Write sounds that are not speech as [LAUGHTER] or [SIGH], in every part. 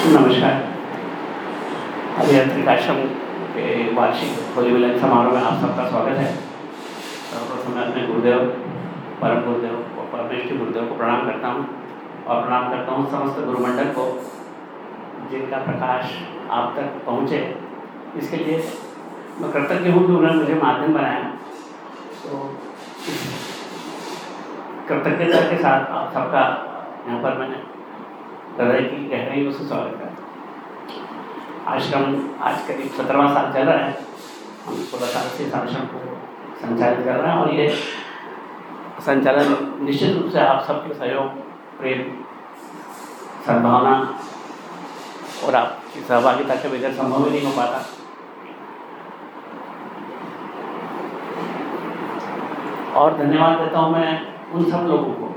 नमस्कार। अभियंत्रिकाश्रम के वार्षिक होली मिलन समारोह में आप सबका स्वागत है। सर्वप्रथम मैं अपने गुरुदेव, परम गुरुदेव और परमेश्वर गुरुदेव को प्रणाम करता हूँ और प्रणाम करता हूँ समस्त गुरुमंडल को, जिनका प्रकाश आप तक पहुँचे। इसके लिए मैं कृतज्ञ हूँ कि उन्होंने मुझे माध्यम बनाया। तो कृतज्ञता के साथ आप सबका यहाँ पर मैंने हृदय की गहराइयों से स्वागत करता आश्रम आज करीब सत्रहवा साल चल रहा है, हम सोलह साल से इस आश्रम को संचालित कर रहे हैं और ये संचालन निश्चित रूप से आप सबके सहयोग, प्रेम, सद्भावना और आपकी सहभागिता के बगैर संभव ही नहीं हो पाता। और धन्यवाद देता हूँ मैं उन सब लोगों को,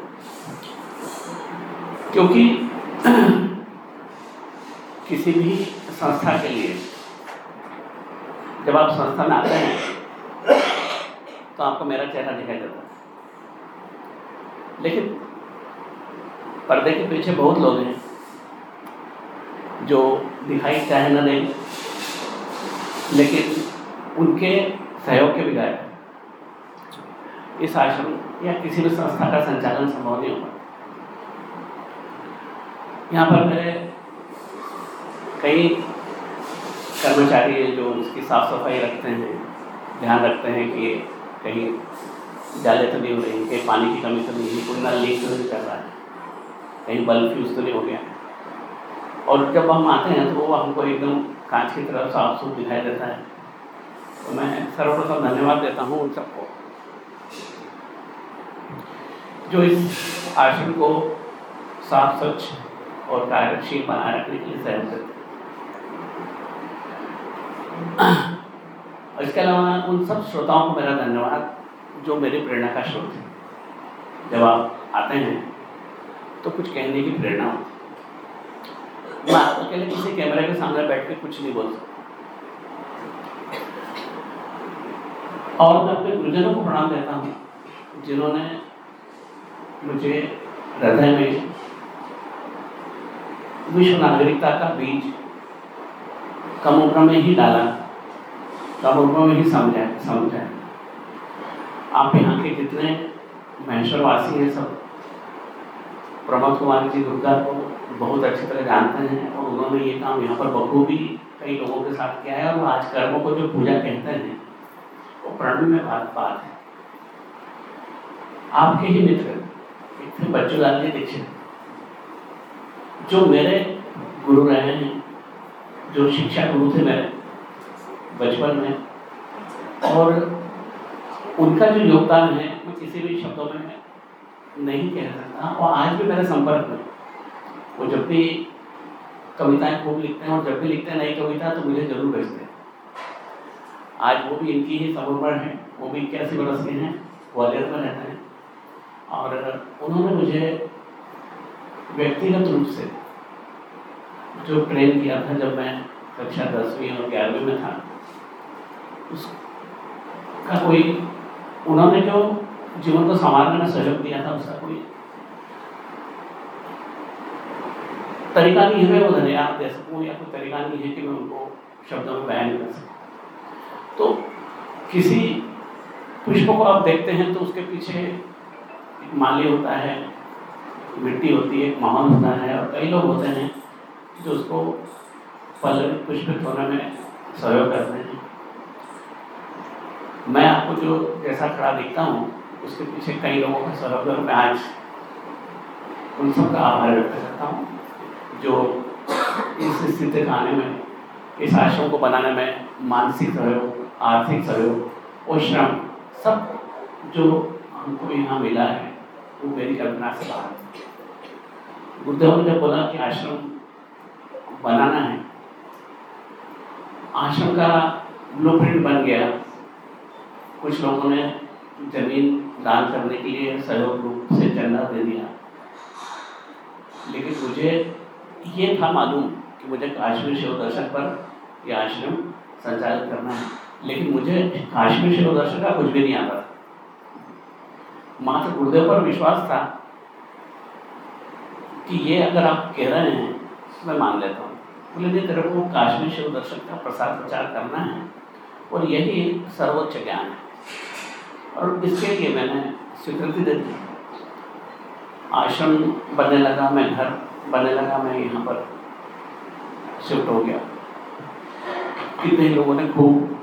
क्योंकि [CLEARS THROAT] किसी भी संस्था के लिए, जब आप संस्था में आते हैं तो आपको मेरा चेहरा दिखाई देता है। लेकिन पर्दे के पीछे बहुत लोग हैं, जो दिखाई चाहे न दें, लेकिन उनके सहयोग के बगैर इस आश्रम या किसी भी संस्था का संचालन संभव नहीं होगा यहाँ पर मेरे कई कर्मचारी हैं जो उसकी साफ़ सफ़ाई रखते हैं, ध्यान रखते हैं कि कहीं जाले तो नहीं हो रही कहीं पानी की कमी तो नहीं है, कोई नल लीक तो नहीं कर रहा है, कहीं बल्ब फ्यूज तो नहीं हो गया। और जब हम आते हैं तो वो हमको एकदम कांच की तरफ़ साफ़ सुफ दिखाई देता है। तो मैं सर्वप्रथम धन्यवाद देता हूँ उन सबको। जो इस आश्रम को साफ़ स्वच्छ और कार्यशील बनाए रखने के लिए सहयोग करते इसके अलावा उन सब श्रोताओं को मेरा धन्यवाद, जो मेरी प्रेरणा का स्रोत है। जब आप आते हैं तो कुछ कहने की प्रेरणा होती मैं अकेले किसी कैमरे के सामने बैठ के कुछ नहीं बोल सकता। और मैं अपने गुरुजनों को प्रणाम देता हूँ, जिन्होंने मुझे हृदय में विश्व नागरिकता का बीज कम उम्र में ही डाला कम उम्र में ही समझा समझा। आप यहाँ के जितने महेश्वरवासी हैं सब, प्रमोद कुमार जी दुर्गा को बहुत अच्छी तरह जानते हैं और उन्होंने ये काम यहाँ पर बखूबी कई लोगों के साथ किया है और आज कर्मों को जो पूजा कहते हैं, वो प्रणवी में बात बात है। आपके ही मित्र, इतने थे बच्चूलाल जी दीक्षित। जो मेरे गुरु रहे हैं, जो शिक्षा गुरु थे मेरे, बचपन में, और उनका जो योगदान है मैं किसी भी शब्दों में नहीं कह सकता। और आज भी मेरे संपर्क में। वो जब भी कविताएँ खूब लिखते हैं और जब भी लिखते हैं नई कविता तो मुझे ज़रूर भेजते हैं। आज वो भी इनकी ही समर्पण है, वो भी इक्यासी बरस के हैं, ग्वालियर में रहते हैं। और उन्होंने मुझे व्यक्तिगत रूप से जो प्रेम किया था जब मैं कक्षा दसवीं और ग्यारहवीं में था, उसका कोई, उन्होंने जो जीवन को संवारने में सहयोग दिया था, उसका कोई तरीका नहीं है मैं वो धन्यवाद दे सकूँ या कोई तरीका नहीं है कि मैं उनको शब्दों में बयान कर सकूँ। तो किसी पुष्प को आप देखते हैं तो उसके पीछे एक माली होता है मिट्टी होती है, एक माहौल होता है और कई लोग होते हैं जो उसको फल पुष्पित होने में सहयोग करते हैं। मैं आपको जो जैसा खड़ा दिखता हूँ, उसके पीछे कई लोगों का सहयोग है मैं आज उन सबका आभार व्यक्त करता हूँ, जो इस स्थिति का आने में, इस आश्रम को बनाने में मानसिक सहयोग, आर्थिक सहयोग और श्रम सब जो हमको यहाँ मिला है, वो मेरी कल्पना से बाहर है। गुरुदेव ने बोला कि आश्रम बनाना है, आश्रम का ब्लूप्रिंट बन गया। कुछ लोगों ने ज़मीन दान करने के लिए सहयोग रूप से चंदा दे दिया। लेकिन मुझे ये था मालूम कि मुझे काश्मीर शिव दर्शन पर यह आश्रम संचालित करना है। लेकिन मुझे काश्मीर शिव दर्शन का कुछ भी नहीं आता। मात्र गुरुदेव पर विश्वास था कि ये अगर आप कह रहे हैं मैं मान लेता हूँ। बोले, नहीं, तेरे को काश्मीर शिव दर्शन का प्रसार प्रचार करना है और यही सर्वोच्च ज्ञान है। और इसके लिए मैंने स्वीकृति दे दी। आश्रम बनने लगा, मैं घर बनने लगा, मैं यहाँ पर शिफ्ट हो गया। कितने लोगों ने खूब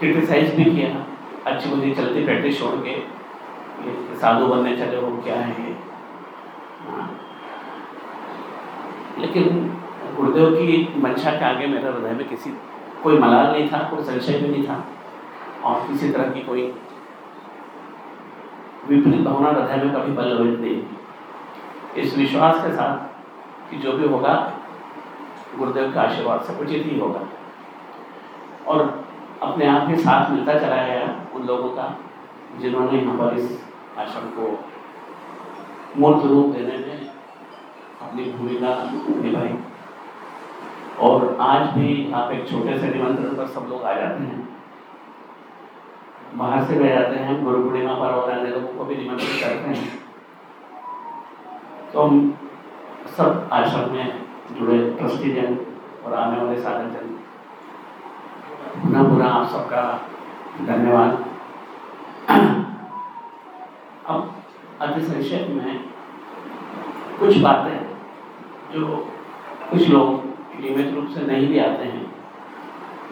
क्रिटिसाइज भी किया। अच्छी बुरी चलती प्रैक्टिस छोड़ के साधु बनने चले हो क्या हाँ। लेकिन गुरुदेव की मंशा के आगे मेरा हृदय में किसी, कोई मलाल नहीं था, कोई संशय भी नहीं था। और किसी तरह की कोई विपरीत भावना हृदय में कभी बल नहीं। इस विश्वास के साथ कि जो भी होगा, गुरुदेव के आशीर्वाद से उचित ही होगा। और अपने आप ही साथ मिलता चला गया उन लोगों का, जिन्होंने यहाँ पर इस आश्रम को मूर्त रूप देने में अपनी भूमिका निभाई। और आज भी आप एक छोटे से निमंत्रण पर सब लोग आ जाते हैं। बाहर से गए जाते हैं, गुरु पूर्णिमा पर और अन्य लोगों को भी निमंत्रित करते हैं। तो हम सब आश्रम में जुड़े ट्रस्टी जन और आने वाले साधन जन पुनः पुनः आप सबका धन्यवाद अब अति संक्षेप में कुछ बातें जो कुछ लोग नियमित रूप से नहीं भी आते हैं,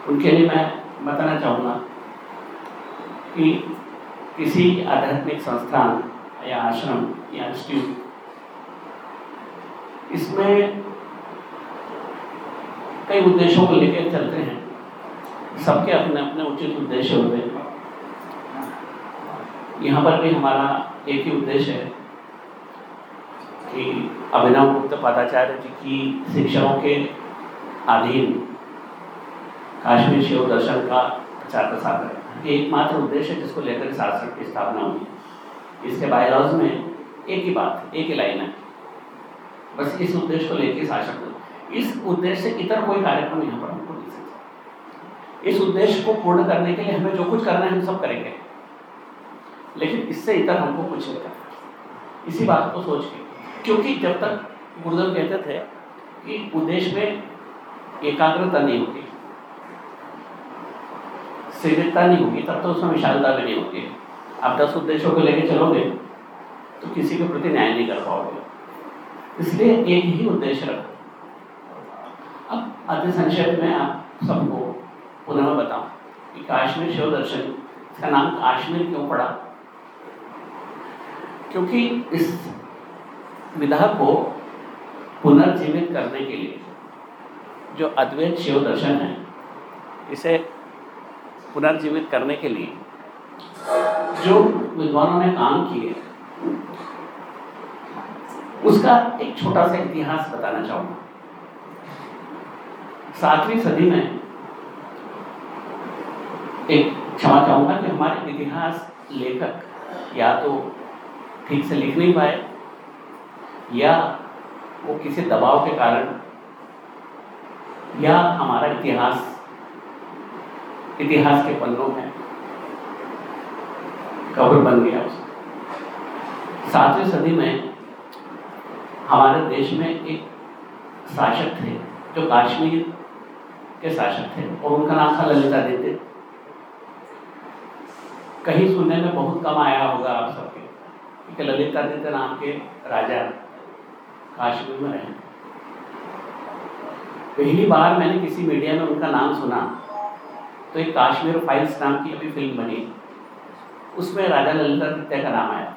उनके लिए मैं बताना चाहूँगा कि किसी आध्यात्मिक संस्थान या आश्रम या इंस्टीट्यूट इसमें कई उद्देश्यों को लेकर चलते हैं। सबके अपने अपने उचित उद्देश्य होते हैं। यहाँ पर भी हमारा एक ही उद्देश्य है कि अभिनव गुप्त पदाचार्य जी की शिक्षाओं के अधीन काश्मीर शिव दर्शन का प्रचार प्रसार करें। एकमात्र उद्देश्य है जिसको लेकर शासन की स्थापना हुई। इसके बायलॉज में एक ही बात, एक ही लाइन है। बस इस उद्देश्य को लेकर शासन इस उद्देश्य से इतर कोई कार्यक्रम यहाँ पर हमको नहीं सकता इस उद्देश्य को पूर्ण करने के लिए हमें जो कुछ करना है हम सब करेंगे। लेकिन इससे इतर हमको कुछ नहीं करना। इसी बात को सोच के। क्योंकि जब तक गुरुदेव कहते थे कि उद्देश्य में एकाग्रता नहीं होती सीमितता नहीं होगी, तब तो उसमें विशालता भी नहीं होती। आप दस उद्देश्यों को लेकर चलोगे तो किसी के प्रति न्याय नहीं कर पाओगे। इसलिए एक ही उद्देश्य रखो। अब अति संक्षेप में आप सबको पुनः बताऊँ कि काश्मीर शिव दर्शन, इसका नाम काश्मीर क्यों पड़ा? क्योंकि इस विधा को पुनर्जीवित करने के लिए जो अद्वैत शिव दर्शन है, इसे पुनर्जीवित करने के लिए जो विद्वानों ने काम किए, उसका एक छोटा सा इतिहास बताना चाहूँगा। सातवीं सदी में एक क्षमा चाहूँगा कि हमारे इतिहास लेखक या तो ठीक से लिख नहीं पाए, या वो किसी दबाव के कारण, या हमारा इतिहास इतिहास के पन्नों में कब्र बन गया उसका सातवीं सदी में हमारे देश में एक शासक थे, जो काश्मीर के शासक थे, और उनका नाम था ललितादित्य। कहीं सुनने में बहुत कम आया होगा आप सबके। कि ललितादित्य नाम के राजा काश्मीर में रहे। पहली बार मैंने किसी मीडिया में उनका नाम सुना तो एक काश्मीर फाइल्स नाम की अभी फ़िल्म बनी। उसमें राजा ललितादित्य का नाम आया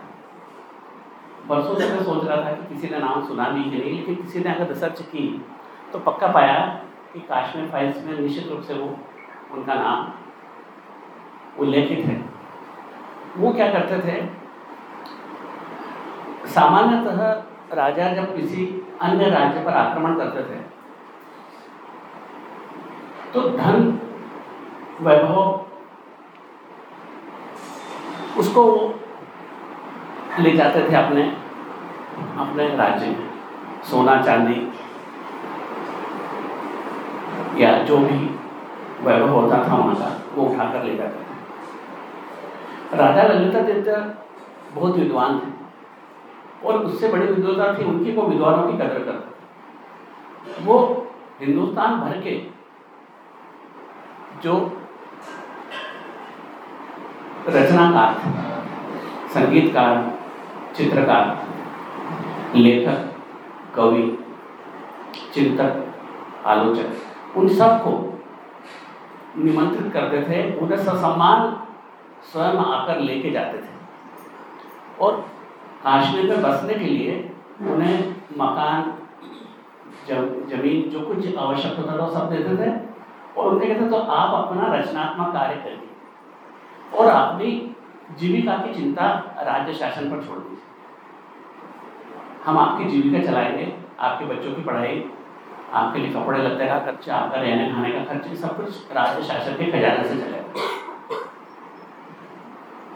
बरसों से मैं सोच रहा था कि किसी ने नाम सुना भी कि नहीं, लेकिन किसी ने अगर रिसर्च की तो पक्का पाया कि काश्मीर फाइल्स में निश्चित रूप से वो, उनका नाम उल्लेखित है। वो क्या करते थे? सामान्यतः राजा जब किसी अन्य राज्य पर आक्रमण करते थे तो धन, वैभव, उसको ले जाते थे अपने अपने राज्य में, सोना, चांदी, या जो भी वैभव होता था वहाँ का, वो उठाकर ले जाते थे। राजा ललितादित्य बहुत विद्वान थे। और उससे बड़ी विद्वता थी उनकी वो विद्वानों की कदर करते वो हिंदुस्तान भर के जो रचनाकार संगीतकार, चित्रकार, लेखक, कवि, चिंतक, आलोचक, उन सबको निमंत्रित करते थे, उन्हें ससम्मान स्वयं आकर लेके जाते थे। और काश्मीर में बसने के लिए उन्हें मकान ज़मीन, जो कुछ आवश्यक होता था वो सब देते थे। और उनके कहते तो आप अपना रचनात्मक कार्य करिए और अपनी जीविका की चिंता राज्य शासन पर छोड़ दीजिए। हम आपकी जीविका चलाएँगे, आपके बच्चों की पढ़ाई, आपके लिए कपड़े लगते का खर्चा, आपका रहने खाने का खर्च सब कुछ राज्य शासन के खजाने से चलेगा।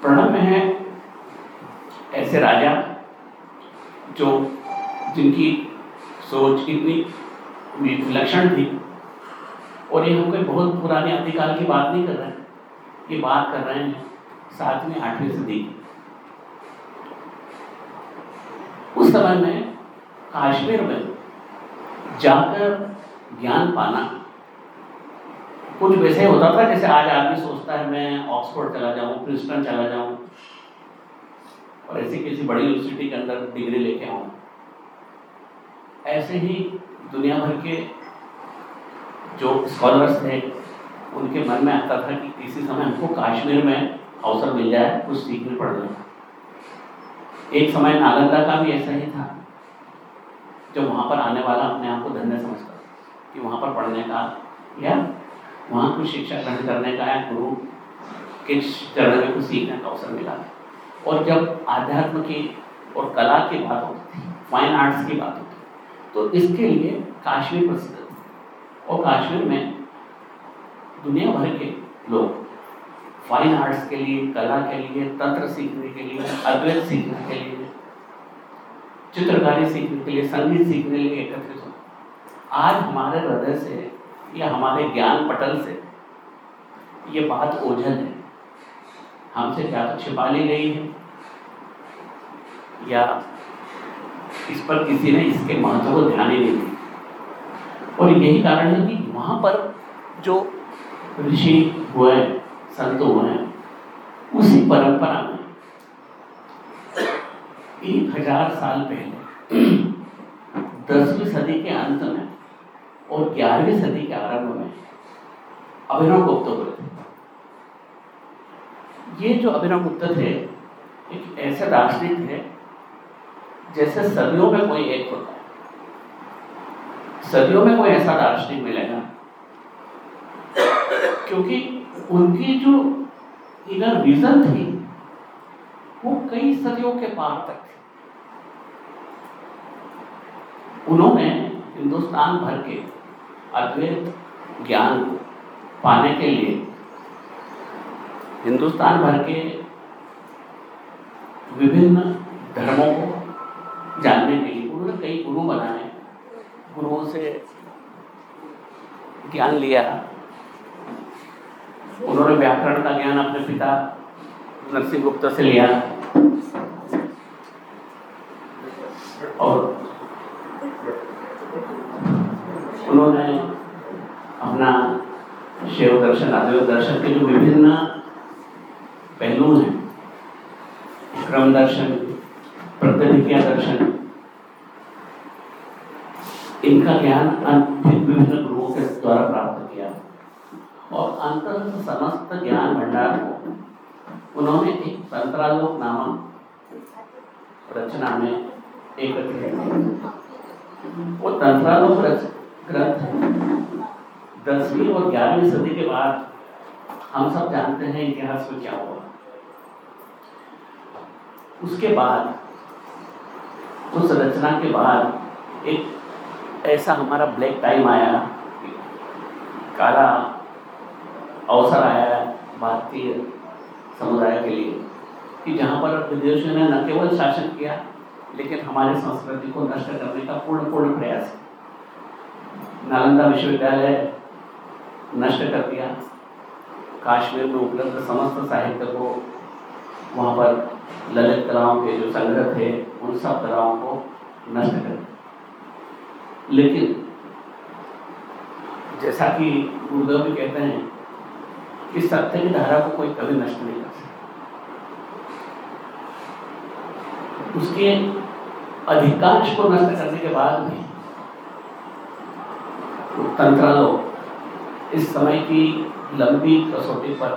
प्रणब में है ऐसे राजा जो, जिनकी सोच इतनी विलक्षण थी, और ये हम कोई बहुत पुराने अधिकाल की बात नहीं कर रहे हैं। ये बात कर रहे हैं सातवीं, आठवीं सदी उस समय में काश्मीर में जाकर ज्ञान पाना कुछ वैसे होता था, जैसे आज आदमी सोचता है, मैं ऑक्सफोर्ड चला जाऊँ, प्रिंसटन चला जाऊँ और ऐसी किसी बड़ी यूनिवर्सिटी के अंदर डिग्री लेके आऊँ। ऐसे ही दुनिया भर के जो स्कॉलर्स थे, उनके मन में आता था कि किसी समय हमको कश्मीर में अवसर मिल जाए, कुछ सीखने पड़ जाए। एक समय नालंदा का भी ऐसा ही था, जो वहाँ पर आने वाला अपने आप को धन्य समझता कि वहाँ पर पढ़ने का या वहाँ कुछ शिक्षा ग्रहण करने का या गुरु के चरण में कुछ सीखने का अवसर मिला। और जब आध्यात्म की और कला की बात होती थी फाइन आर्ट्स की बात होती तो इसके लिए काश्मीर प्रसिद्ध और काश्मीर में दुनिया भर के लोग फाइन आर्ट्स के लिए, कला के लिए, तंत्र सीखने के लिए, अद्वैत सीखने के लिए, चित्रकारी सीखने के लिए, संगीत सीखने के लिए एकत्रित हो। आज हमारे हृदय से या हमारे ज्ञान पटल से ये बात ओझल है। हमसे क्या तो छिपा ली गई है। या इस पर किसी ने इसके महत्व को ध्यान ही नहीं दिया। और यही कारण है कि वहाँ पर जो ऋषि हुए, संत हुए, उसी परंपरा में एक हज़ार साल पहले, दसवीं सदी के अंत में और ग्यारहवीं सदी के आरंभ में अभिनव गुप्त हुए थे। ये जो अभिनव गुप्त थे, एक ऐसे दार्शनिक थे, जैसे सदियों में कोई एक होता है। सदियों में कोई ऐसा दार्शनिक मिलेगा। क्योंकि उनकी जो इनर विजन थी, वो कई सदियों के पार तक थी। उन्होंने हिंदुस्तान भर के अद्वैत ज्ञान पाने के लिए हिंदुस्तान भर के विभिन्न धर्मों को जानने के लिए उन्होंने कई गुरु बनाए। गुरुओं से ज्ञान लिया। उन्होंने व्याकरण का ज्ञान अपने पिता नरसिंह गुप्ता से लिया। और उन्होंने अपना शिव दर्शन अद्वैत दर्शन के जो विभिन्न पहलू हैं। क्रम दर्शन प्रतिभिज्ञा दर्शन। इनका ज्ञान विभिन्न गुरुओं के द्वारा प्राप्त किया। और अंतर समस्त ज्ञान भंडार को उन्होंने एक तंत्रालोक नामक रचना में एकत्रित वो तंत्रालोक ग्रंथ दसवीं और ग्यारहवीं सदी के बाद हम सब जानते हैं इतिहास में क्या हुआ। उसके बाद, उस रचना के बाद एक ऐसा हमारा ब्लैक टाइम आया, काला अवसर आया भारतीय समुदाय के लिए, कि जहाँ पर विदेशियों ने न केवल शासन किया, लेकिन हमारी संस्कृति को नष्ट करने का पूर्ण पूर्ण प्रयास नालंदा विश्वविद्यालय नष्ट कर दिया। काश्मीर में उपलब्ध समस्त साहित्य को वहाँ पर ललित कलाओं के जो संग्रह थे, उन सब कलाओं को नष्ट कर लेकिन जैसा कि गुरुदेव भी कहते हैं कि सत्य की धारा को कोई कभी नष्ट नहीं कर सकता। उसके अधिकांश को नष्ट करने के बाद भी तंत्र लोग इस समय की लंबी कसौटी पर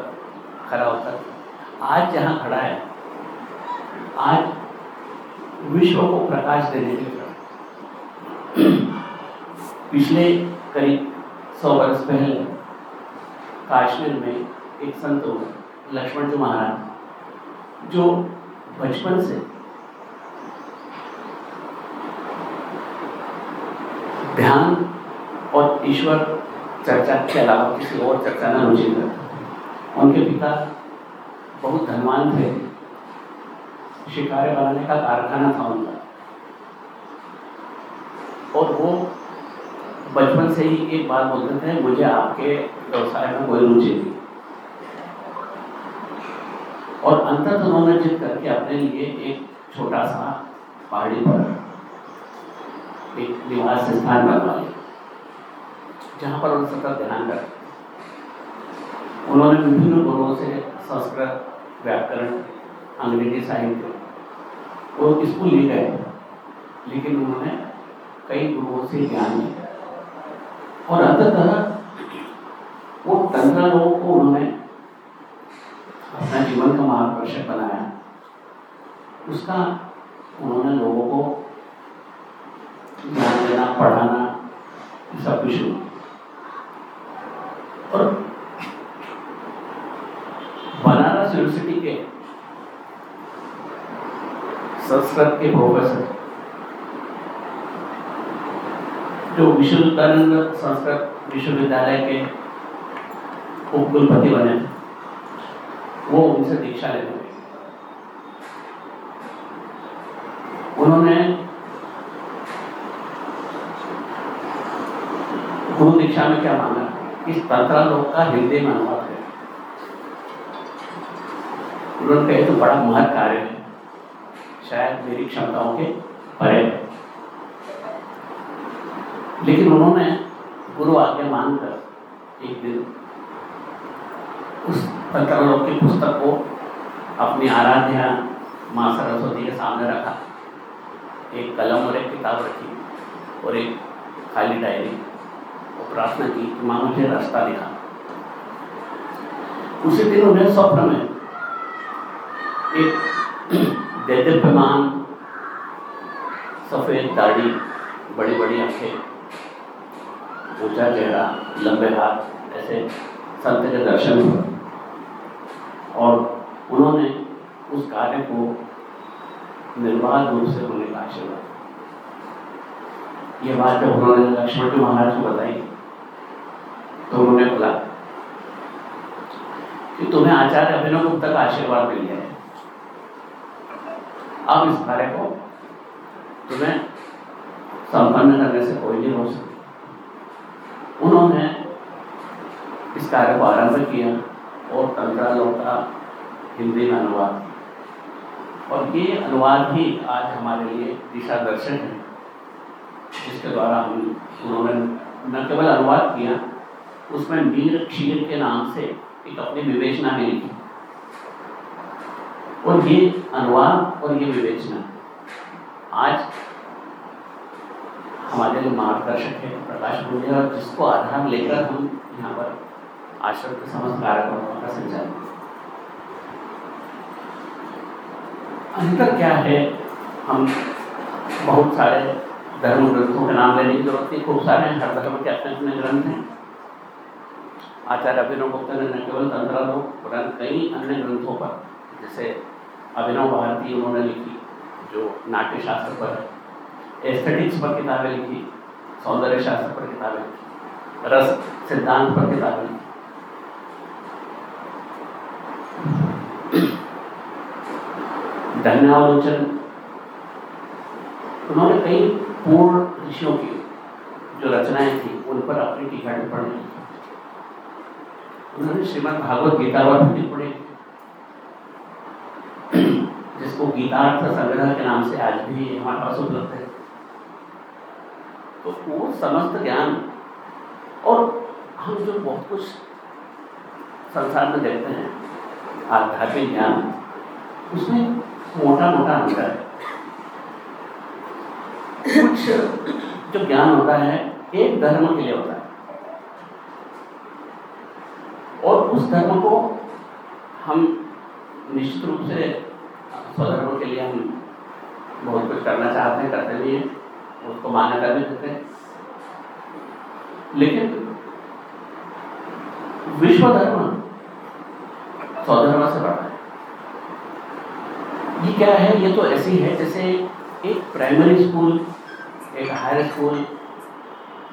खड़ा होकर, आज जहाँ खड़ा है, आज विश्व को प्रकाश देने के लिए [CLEARS THROAT] पिछले करीब सौ वर्ष पहले काश्मीर में एक संत लक्ष्मण जी महाराज, जो बचपन से ध्यान और ईश्वर चर्चा के अलावा किसी और चर्चा न रुचि करते उनके पिता बहुत धनवान थे। शिकारे बनाने का कारखाना था उनका। और वो बचपन से ही एक बात बोलते थे, मुझे आपके व्यवसाय में कोई रुचि नहीं। और अंतर उन्होंने जिद करके अपने लिए एक छोटा सा पहाड़ी पर एक निवास स्थान बनवा लिया। जहाँ पर उन सतत ध्यान कर। उन्होंने विभिन्न गुरुओं से संस्कृत व्याकरण, अंग्रेज़ी, साहित्य वो स्कूल ले गए। लेकिन उन्होंने कई गुरुओं से ज्ञान लिया। और अंततः वो तंत्र लोगों को उन्होंने अपना जीवन का मार्गदर्शक बनाया। उसका उन्होंने लोगों को ज्ञान देना, पढ़ाना सब कुछ शुरू और बनारस यूनिवर्सिटी के संस्कृत के प्रोफेसर जो विश्वविद्यानंद संस्कृत विश्वविद्यालय के उपकुलपति बने, वो उनसे दीक्षा लेने उन्होंने गुरु दीक्षा में क्या मांगा? इस तंत्रा लोक का हिंदी में अनुवाद है उन्होंने कहे तो बड़ा महत्व कार्य है। शायद मेरी क्षमताओं के परे। लेकिन उन्होंने गुरु आज्ञा मानकर एक दिन उस तंत्रलोक की पुस्तक को अपनी आराध्या माँ सरस्वती के सामने रखा। एक कलम और एक किताब रखी और एक खाली डायरी और प्रार्थना की कि माँ, मुझे रास्ता दिखा। उसी दिन उन्हें स्वप्न में एक दैदीप्यमान सफ़ेद दाढ़ी बड़ी बड़ी आँखें, ऊँचा चेहरा, लंबे हाथ, ऐसे संत के दर्शन हुए। और उन्होंने उस कार्य को निर्बाध रूप से होने का आशीर्वाद ये बात जब उन्होंने लक्ष्मण जी महाराज को बताई तो उन्होंने बोला कि तुम्हें आचार्य अभिनव गुप्ता का आशीर्वाद मिल गया है। अब इस कार्य को तुम्हें संपन्न करने से कोई नहीं हो सकता। उन्होंने इस कार्य को आरंभ किया और तंत्रालों का हिंदी में अनुवाद और ये अनुवाद ही आज हमारे लिए दिशा दर्शन है। जिसके द्वारा हम उन्होंने न केवल अनुवाद किया, उसमें मीर क्षीर के नाम से एक अपनी विवेचना भी लिखी और ये अनुवाद और ये विवेचना। आज हमारे लिए मार्गदर्शक है, प्रकाश मूल्य और जिसको आधार लेकर हम यहाँ पर आश्रम के समस्त कार्यक्रमों का संचालन अंतर क्या है? हम बहुत सारे धर्म ग्रंथों के नाम लेने की ज़रूरत नहीं, खूब सारे हर धर्म के अपने अपने ग्रंथ हैं। आचार्य अभिनव गुप्ता ने न केवल तंत्र पुराण कई अन्य ग्रंथों पर, जैसे अभिनव भारती उन्होंने लिखी, जो नाट्य शास्त्र पर एस्थेटिक्स पर किताबें लिखी सौंदर्य शास्त्र पर किताबें लिखी, रस सिद्धांत पर किताबें लिखी। धन्यावलोचन उन्होंने कई पूर्ण ऋषियों की जो रचनाएँ थी, उन पर अपनी टीका टिप्पणी उन्होंने श्रीमद भागवत गीता पर टिप्पणी गीतार्थ संग्रह के नाम से आज भी हमारे पास उपलब्ध है। तो वो समस्त ज्ञान और हम जो बहुत कुछ संसार में देखते हैं, आध्यात्मिक ज्ञान, उसमें मोटा मोटा अंतर है। कुछ जो ज्ञान होता है, एक धर्म के लिए होता है। और उस धर्म को हम निश्चित रूप से स्वधर्म के लिए हम बहुत कुछ करना चाहते हैं, करते भी हैं, उसको मान्यता भी देते हैं। लेकिन विश्व धर्म स्वधर्म से बड़ा है। ये क्या है? ये तो ऐसी है जैसे एक प्राइमरी स्कूल एक higher school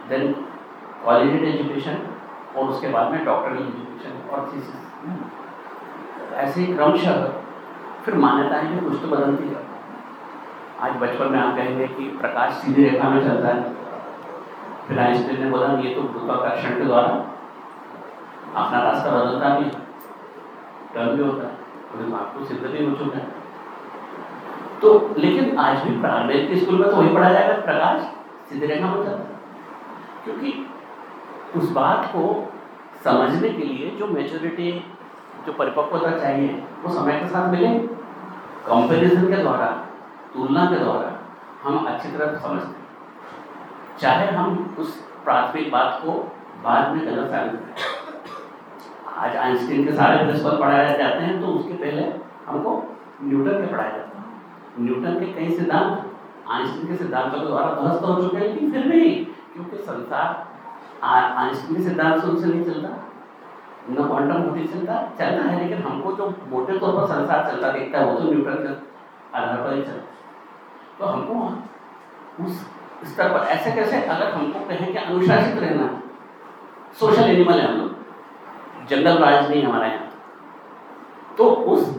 then college education और उसके बाद में डॉक्टरल एजुकेशन और थीसिस ऐसे क्रमशः फिर मान्यताएँ भी कुछ तो बदलती है। आज बचपन में आप कहेंगे कि प्रकाश सीधी रेखा में चलता है। फिर आइंस्टीन ने बोला, ये तो गुरुत्वाकर्षण के द्वारा अपना रास्ता बदलता भी टर्न भी होता है। तो आपको सिद्ध भी हो चुका है। तो लेकिन आज भी प्राइमरी के स्कूल में तो वही पढ़ा जाएगा, प्रकाश सीधी रेखा में चलता क्योंकि उस बात को समझने के लिए जो मेच्योरिटी जो परिपक्वता चाहिए, वो समय के साथ मिले। कंपैरिजन के द्वारा, तुलना के द्वारा, हम अच्छी तरह समझते हैं। चाहे हम उस प्राथमिक बात को बाद में गलत साबित करें। आज आइंस्टीन के सारे प्रिंसिपल पढ़ाए जाते हैं तो उसके पहले हमको न्यूटन के पढ़ाया जाता है। न्यूटन के कई सिद्धांत आइंस्टीन के सिद्धांतों के द्वारा ध्वस्त हो चुके हैं, लेकिन फिर भी, क्योंकि संसार आइंस्टीन के सिद्धांत से उनसे नहीं चलता। न क्वांटम मोटी चलता चलता है, लेकिन हमको जो मोटे तौर पर संसार चलता दिखता है, वो तो न्यूटन के आधार पर ही चलता तो हमको उस स्तर पर ऐसे कैसे अगर हमको कहें कि अनुशासित रहना है सोशल एनिमल है हम लोग जंगल राज नहीं हमारे यहाँ। तो उस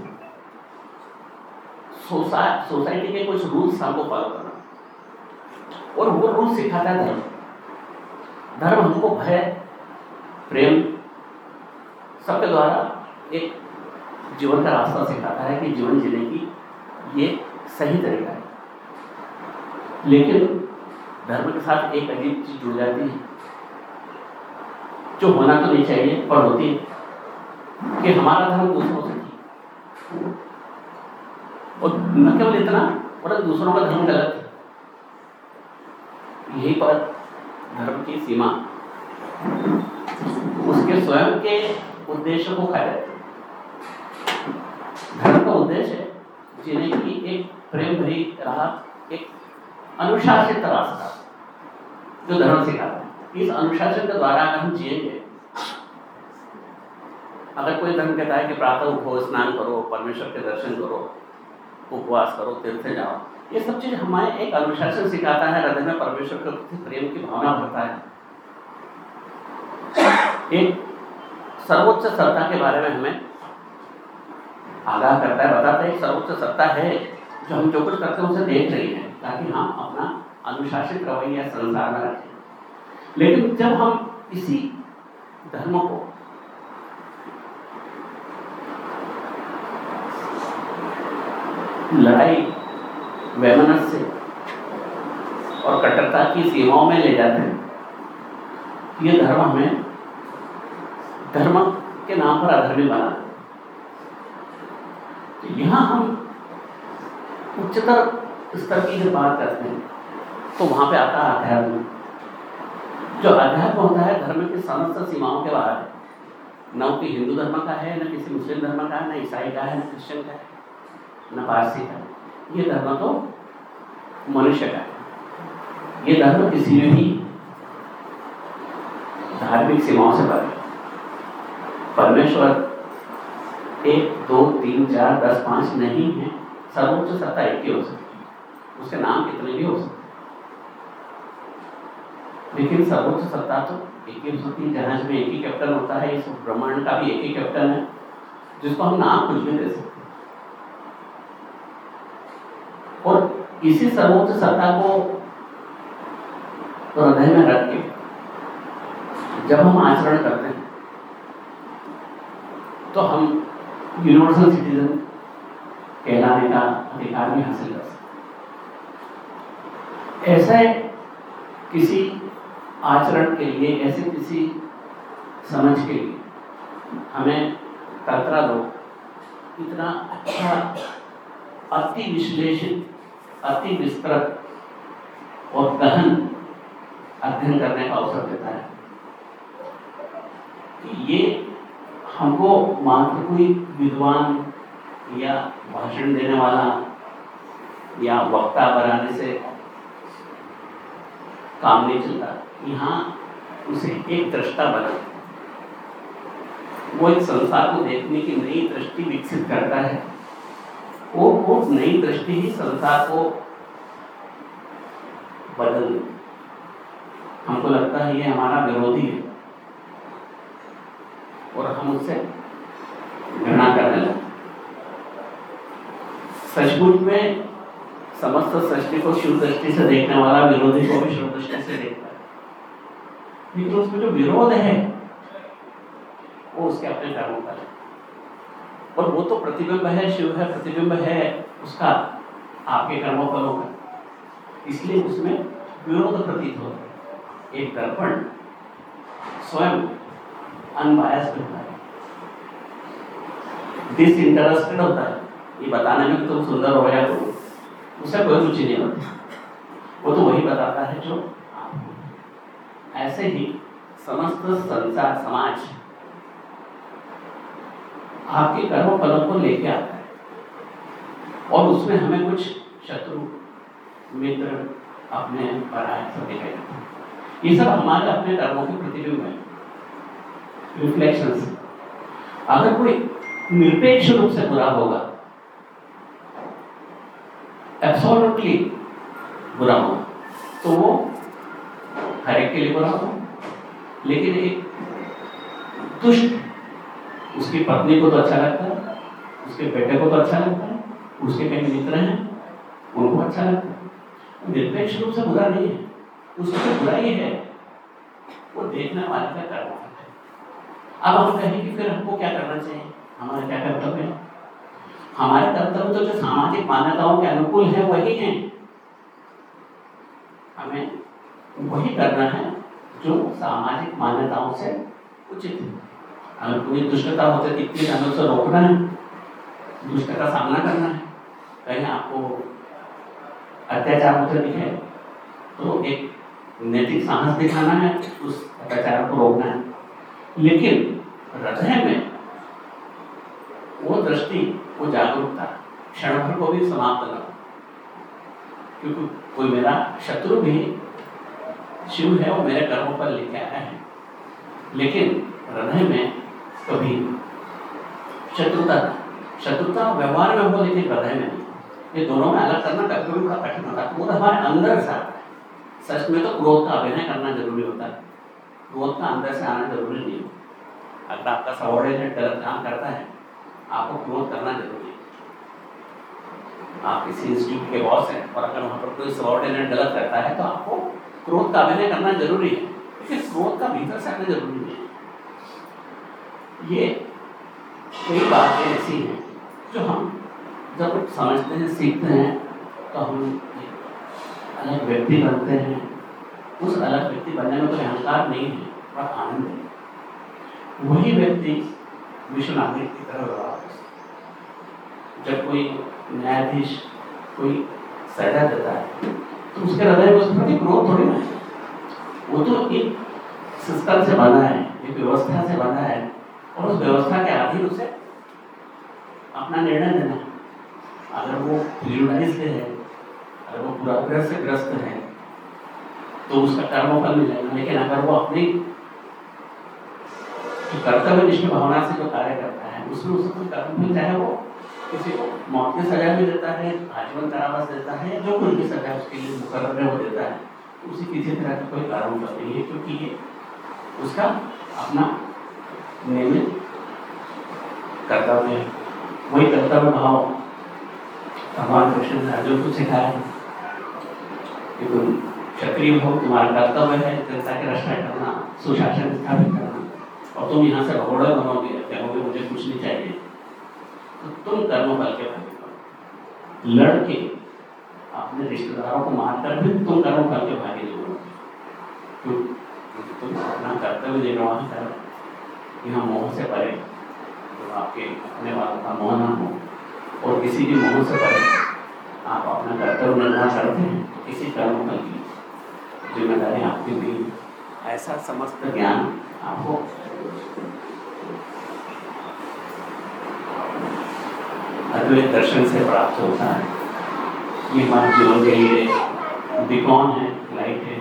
सोसाइटी के कुछ रूल्स हमको फॉलो करना और वो रूल सिखाता है धर्म। धर्म हमको भय, प्रेम सबके द्वारा एक जीवन का रास्ता सिखाता है कि जीवन जीने की ये सही तरीका है। लेकिन धर्म के साथ एक अजीब चीज़ जुड़ जाती है, जो होना तो नहीं चाहिए, पर होती है, कि हमारा धर्म दूसरों से ठीक और न केवल इतना पर दूसरों का धर्म गलत है। यही पर धर्म की सीमा। उसके स्वयं के उद्देश्य को खा जाती धर्म का उद्देश्य है जीने की एक प्रेम भरी राह एक अनुशासित रास्ता जो धर्म सिखाता है। इस अनुशासन के द्वारा हम जिएँगे, अगर कोई धर्म कहता है कि प्रातः उठो, स्नान करो, परमेश्वर के दर्शन करो, उपवास करो, तीर्थ जाओ, ये सब चीज़ हमारे एक अनुशासन सिखाता है, हृदय में परमेश्वर के प्रति प्रेम की भावना भरता है। एक सर्वोच्च सत्ता के बारे में हमें आगाह करता है, बताता है सर्वोच्च सत्ता है जो हम जो कुछ करते हैं उसे देख रही है, ताकि हम अपना अनुशासित रवैया संसार में रखें। लेकिन जब हम इसी धर्म को लड़ाई, वैमनस्य से और कट्टरता की सीमाओं में ले जाते हैं, ये धर्म हमें धर्म के नाम पर अधर्मी बना तो यहाँ हम उच्चतर स्तर की जब बात करते हैं तो वहाँ पे आता है अध्यात्म। जो अध्यात्म होता है, धर्म की समस्त सीमाओं के बाहर है। न कि हिंदू धर्म का है, न किसी मुस्लिम धर्म का है, न ईसाई का है, न क्रिश्चियन का है, न पारसी का ये धर्म तो मनुष्य का है। ये धर्म किसी भी धार्मिक सीमाओं से परे परमेश्वर, एक, दो, तीन, चार, दस, पाँच नहीं है, सर्वोच्च सत्ता एक ही हो सकती है। उसके नाम कितने भी हो सकते लेकिन सर्वोच्च सत्ता तो एक ही हो सकती है जहाज़ में एक ही कैप्टन होता है, इस ब्रह्मांड का भी एक ही कैप्टन है, जिसको हम नाम कुछ भी दे सकते और इसी सर्वोच्च सत्ता को हृदय में रख के, जब हम आचरण करते तो हम यूनिवर्सल सिटीजन कहलाने का अधिकार भी हासिल कर सकते ऐसे किसी आचरण के लिए, ऐसे किसी समझ के लिए हमें तंत्रा लोग इतना अच्छा अति विश्लेषित, अति विस्तृत और गहन अध्ययन करने का अवसर देता है ये हमको मात्र कोई विद्वान या भाषण देने वाला या वक्ता बनाने से काम नहीं चलता। यहाँ उसे एक दृष्टा बना। वो एक संसार को देखने की नई दृष्टि विकसित करता है। वो वो नई दृष्टि ही संसार को बदल हमको लगता है ये हमारा विरोधी है। और हम उससे घृणा करने लगे सचमुच में समस्त सृष्टि को शिव दृष्टि से देखने वाला, विरोधी को भी शिव दृष्टि से देखता है। लेकिन उसमें जो विरोध है, वो उसके अपने कर्मों का है। और वो तो प्रतिबिंब है, शिव है, प्रतिबिंब है, उसका आपके कर्मों फलों का इसलिए उसमें विरोध प्रतीत होता है। एक दर्पण स्वयं अनबायस्ड होता है। डिसइंटरेस्टेड होता है। ये बताने में तुम सुंदर हो या तो उसे कोई रुचि नहीं होती। वो तो वही बताता है जो ऐसे ही समस्त संसार, समाज आपके कर्म फलों को लेके आता है। और उसमें हमें कुछ शत्रु, मित्र अपने पराय सब दिखाई देते ये सब हमारे अपने कर्मों के प्रतिबिंब है। रिफ्लेक्शंस अगर कोई निरपेक्ष रूप से बुरा होगा एब्सोल्युटली बुरा होगा तो वो हर एक के लिए बुरा हो लेकिन एक दुष्ट, उसकी पत्नी को तो अच्छा लगता है, उसके बेटे को तो अच्छा लगता है, उसके कई मित्र हैं, उनको अच्छा लगता है। निरपेक्ष रूप से बुरा नहीं है उसमें बुराई है, वो देखने वाले का कर्म है। अब हम कहें कि फिर हमको क्या करना चाहिए? हमारा क्या कर्तव्य है? हमारे कर्तव्य तो जो सामाजिक मान्यताओं के अनुकूल है, वही है। हमें वही करना है जो सामाजिक मान्यताओं से उचित है। अगर कोई दुष्टता होते दिखती है हमें उसे रोकना है दुष्ट का सामना करना है। कहीं आपको अत्याचार होते दिखे तो एक नैतिक साहस दिखाना है, उस अत्याचार को रोकना है। लेकिन हृदय में वो दृष्टि, वो जागरूकता क्षण भर को भी समाप्त न क्योंकि कोई मेरा शत्रु भी शिव है, वो मेरे कर्मों पर लेके आया है। लेकिन हृदय में कभी शत्रुता शत्रुता व्यवहार में हो, लेकिन हृदय में नहीं। ये दोनों में अलग करना कभी कठिन होता है। क्रोध हमारे अंदर से आता है। सच में तो क्रोध का अभिनय करना ज़रूरी होता है। क्रोध का अंदर से आना ज़रूरी नहीं होता। अगर आपका सबॉर्डिनेट गलत काम करता है, आपको क्रोध करना ज़रूरी है। आप किसी इंस्टीट्यूट के बॉस हैं और अगर वहाँ पर कोई सबॉर्डिनेट गलत करता है तो आपको क्रोध का अभिनय करना ज़रूरी है। लेकिन क्रोध का भीतर से आना ज़रूरी नहीं है। ये कई बातें ऐसी हैं जो हम जब समझते हैं, सीखते हैं तो हम अलग व्यक्ति बनते हैं। उस अलग व्यक्ति बनने में कोई अहंकार नहीं है और आनंद है। वही व्यक्ति विश्व नागरिक की तरह व्यवहार जब कोई न्यायाधीश, कोई सजा देता है तो उसके हृदय में उसके प्रति क्रोध थोड़ी ना वो तो एक सिस्टम से बना है, एक व्यवस्था से बना है, और उस व्यवस्था के अधीन उसे अपना निर्णय देना अगर वो है, अगर वो पूरा से ग्रस्त है तो उसका कर्म फल मिलेगा लेकिन अगर वो अपनी कर्तव्य निष्ठ भावना से जो कार्य करता है, उसमें उसे कोई कर्म फल चाहे वो किसी को मौत की सजा भी देता है, आजीवन कारावास देता है, जो कोई भी सजा उसके लिए मुकर्र है वो देता है तो उसे किसी तरह का कोई कारण फल नहीं है, क्योंकि ये उसका अपना नियमित कर्तव्य है। वही कर्तव्य भाव भगवान कृष्ण ने अर्जुन को सिखाया है कि तुम क्षत्रिय हो, तुम्हारा कर्तव्य है, जनता की रक्षा करना, सुशासन स्थापित करना। और तुम यहाँ से भगोड़ा बनोगे, कहोगे, मुझे कुछ नहीं चाहिए। तो तुम कर्म बल के भागी लड़के अपने रिश्तेदारों को मारकर भी तुम कर्म फल के भागी नहीं बनोगे तुम अपना कर्तव्य निर्वाह कर यहाँ मोह से परे जो आपके अपने वालों का मोह ना हो, और किसी भी मोह से परे आप अपना कर्तव्य निर्वाह करते हैं किसी कर्म फल की ज़िम्मेदारी आपकी भी ऐसा समस्त ज्ञान आपको अद्वैत दर्शन से प्राप्त होता है। ये हमारे जीवन के लिए बिकॉन है, लाइट है,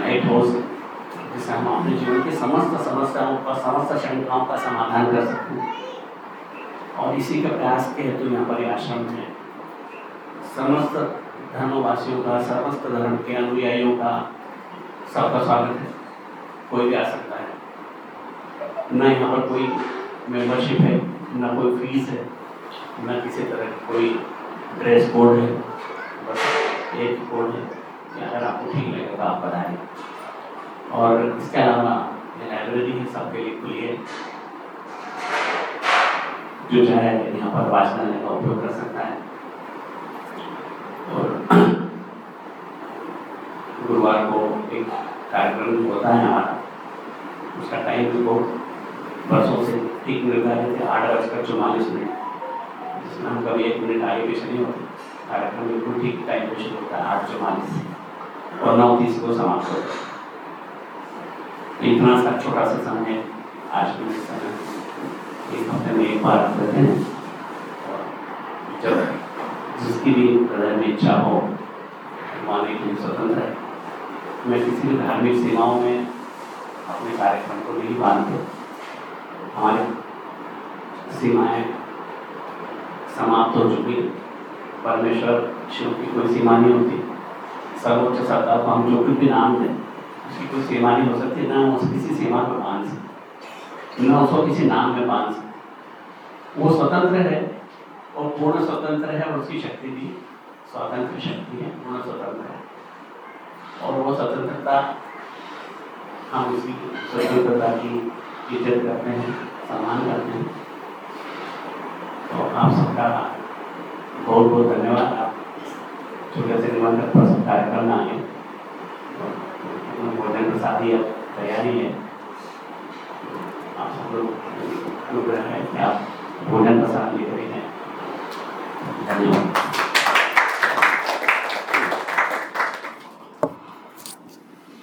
लाइट हाउस जिससे हम अपने जीवन की समस्त समस्याओं का, समस्त शंकाओं का समाधान कर सकते हैं। और इसी के प्रयास के हेतु यहाँ पर आश्रम है। समस्त धर्मवासियों का समस्त धर्म के अनुयायियों का सबका स्वागत है। कोई भी आ सकता है। न यहाँ पर कोई मेंबरशिप है, न कोई फ़ीस है, न किसी तरह कोई ड्रेस कोड है। बस एक कोड है कि अगर आपको ठीक लगेगा तो आप बताएँ। और इसके अलावा लाइब्रेरी है, सबके लिए खुली है। जो चाहे यहाँ पर वाचनालय का उपयोग कर सकता है। और गुरुवार को एक कार्यक्रम होता है हमारा उसका टाइम भी बहुत वर्षों से ठीक निर्धारित है आठ बजकर चौवालीस मिनट, जिसमें हम कभी एक मिनट आगे पीछे नहीं होते। कार्यक्रम बिल्कुल ठीक टाइम पे शुरू होता है, आठ चौवालीस और नौ तीस को समाप्त होता है। इतना सा छोटा सा समय आज भी समय एक हफ़्ते में एक बार रहते हैं, और जब जिसकी भी हृदय में इच्छा हो माने के स्वतंत्र है। मैं किसी भी धार्मिक सीमाओं में अपने कार्यक्रम को नहीं बांधते हमारी सीमाएँ समाप्त हो चुकी परमेश्वर शिव की कोई सीमा नहीं होती। सर्वोच्च सत्ता को हम जो कुछ भी नाम दें, उसकी कोई सीमा नहीं हो सकती, ना उस किसी सीमा में बाँध सकते। न उसको किसी नाम में बाँध सकते। वो स्वतंत्र है और पूर्ण स्वतंत्र है और उसकी शक्ति भी स्वतंत्र शक्ति है, पूर्ण स्वतंत्र है। और वो स्वतंत्रता, हम उसकी स्वतंत्रता की इज़्ज़त करते हैं, सम्मान करते हैं। तो आप सबका बहुत बहुत धन्यवाद। आप छोटे से निमंत्रण पर सब कार्यक्रम आए। भोजन प्रसाद ही अब तैयारी है। आप सब लोग अनुग्रह है कि आप भोजन प्रसाद लेकर हैं Amen.